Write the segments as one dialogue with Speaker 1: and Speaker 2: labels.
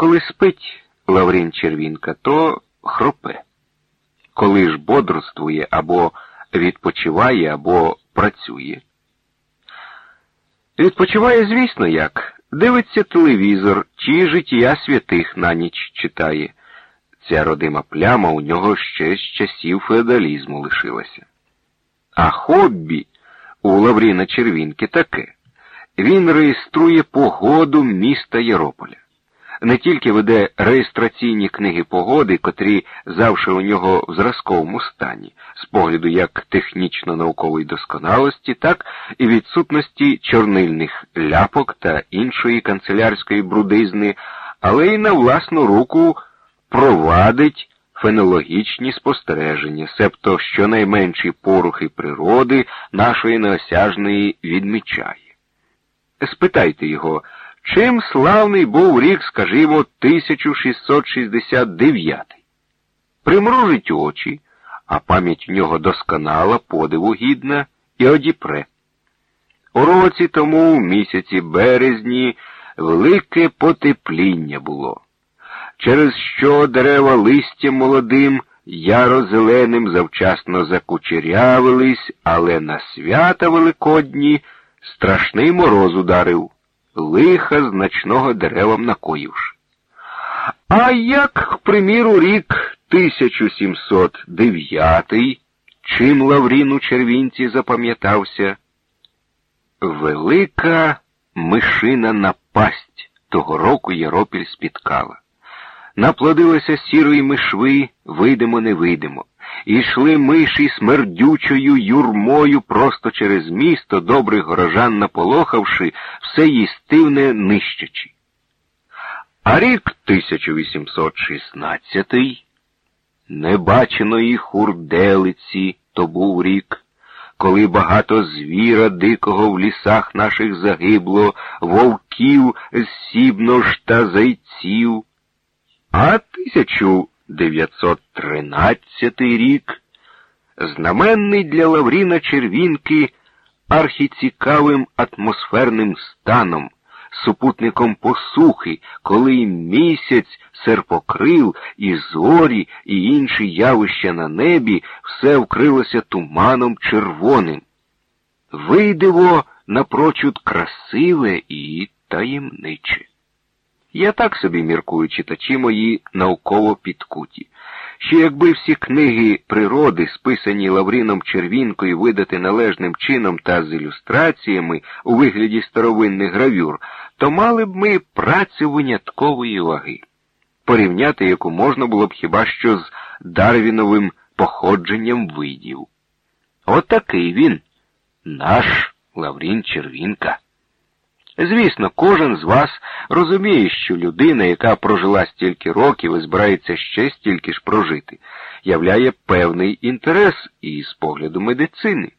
Speaker 1: Коли спить Лаврін Червінка, то хропе. Коли ж бодрствує або відпочиває, або працює. Відпочиває, звісно, як. Дивиться телевізор чи життя святих на ніч читає. Ця родима пляма у нього ще з часів феодалізму лишилася. А хобі у Лавріна Червінки таке. Він реєструє погоду міста Єрополя. Не тільки веде реєстраційні книги погоди, котрі завше у нього в зразковому стані, з погляду як технічно-наукової досконалості, так і відсутності чорнильних ляпок та іншої канцелярської брудизни, але й на власну руку провадить фенологічні спостереження, себто щонайменші порухи природи нашої неосяжної відмічає. Спитайте його, чим славний був рік, скажімо, 1669. Примружить очі, а пам'ять в нього досконала, подиву гідна і одіпре. У році тому, в місяці березні, велике потепління було, через що дерева листям молодим, яро зеленим завчасно закучерявились, але на свята Великодні страшний мороз ударив, лиха значного деревам накоївши. А як, к приміру, рік 1709, чим Лавріну червінці запам'ятався, велика мишина напасть того року Єропіль спіткала. Наплодилося сірої мишви, видимо, не видимо. І йшли миші смердючою юрмою просто через місто, добрих горожан наполохавши, все їстивне нищачи. А рік 1816 небаченої хурделиці то був рік, коли багато звіра дикого в лісах наших загибло, вовків, сібнош та зайців. А 1913 рік знаменний для Лавріна Червінки архіцікавим атмосферним станом, супутником посухи, коли місяць, серпокрил, і зорі, і інші явища на небі все вкрилося туманом червоним. Вийдево напрочуд красиве і таємниче. Я так собі міркую читачі мої науково підкуті, що якби всі книги природи, списані Лавріном Червінкою, видати належним чином та з ілюстраціями у вигляді старовинних гравюр, то мали б ми працю виняткової ваги, порівняти яку можна було б хіба що з Дарвіновим походженням видів. Отакий він, наш Лаврін Червінка. Звісно, кожен з вас розуміє, що людина, яка прожила стільки років і збирається ще стільки ж прожити, являє певний інтерес і з погляду медицини.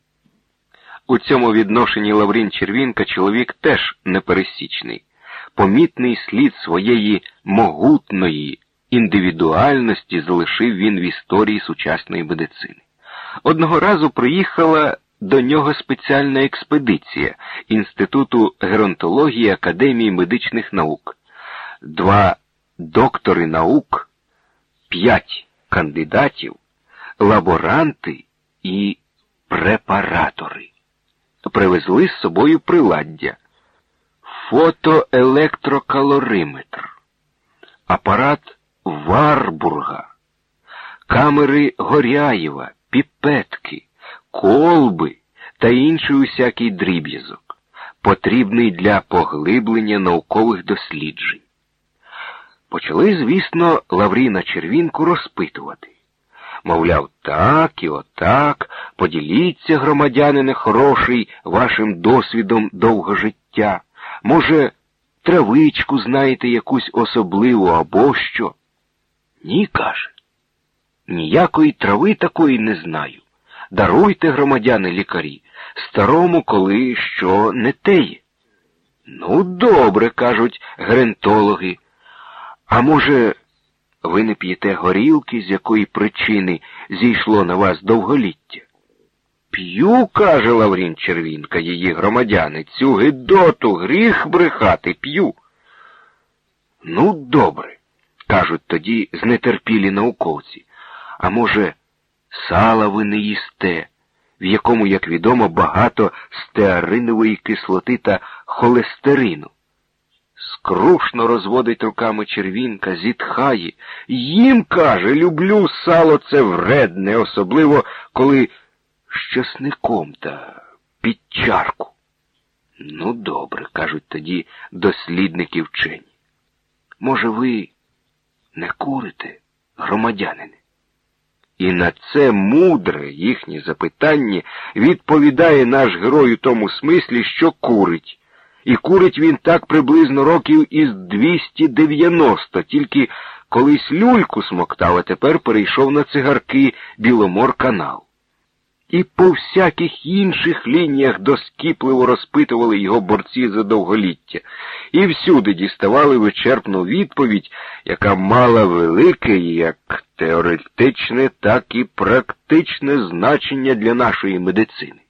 Speaker 1: У цьому відношенні Лаврін Червінка чоловік теж непересічний, помітний слід своєї могутної індивідуальності залишив він в історії сучасної медицини. Одного разу приїхала до нього спеціальна експедиція Інституту геронтології Академії медичних наук, два доктори наук, п'ять кандидатів, лаборанти і препаратори. Привезли з собою приладдя, фотоелектрокалориметр, апарат Варбурга, камери Горяєва, піпетки колби та інший усякий дріб'язок, потрібний для поглиблення наукових досліджень. Почали, звісно, Лавріна Червінку розпитувати. Мовляв, так і отак, поділіться, громадянине хороший, вашим досвідом довго життя. Може, травичку знаєте якусь особливу або що? Ні, каже. Ніякої трави такої не знаю. Даруйте, громадяни лікарі, старому коли що не теє. Ну, добре, кажуть грентологи. А може, ви не п'єте горілки, з якої причини зійшло на вас довголіття? П'ю, каже Лаврін Червінка, її громадяни, цю гидоту, гріх брехати, п'ю. Ну, добре, кажуть тоді знетерпілі науковці. А може, сала ви не їсте, в якому, як відомо, багато стеаринової кислоти та холестерину. Скрушно розводить руками червінка, зітхає. Їм, каже, люблю сало це вредне, особливо коли з часником та під чарку. Ну, добре, кажуть тоді дослідники вчені. Може, ви не курите, громадянине? І на це мудре їхнє запитання відповідає наш герой у тому смислі, що курить. І курить він так приблизно років із 290, тільки колись люльку смоктав, а тепер перейшов на цигарки Біломор канал і по всяких інших лініях доскіпливо розпитували його борці за довголіття, і всюди діставали вичерпну відповідь, яка мала велике як теоретичне, так і практичне значення для нашої медицини.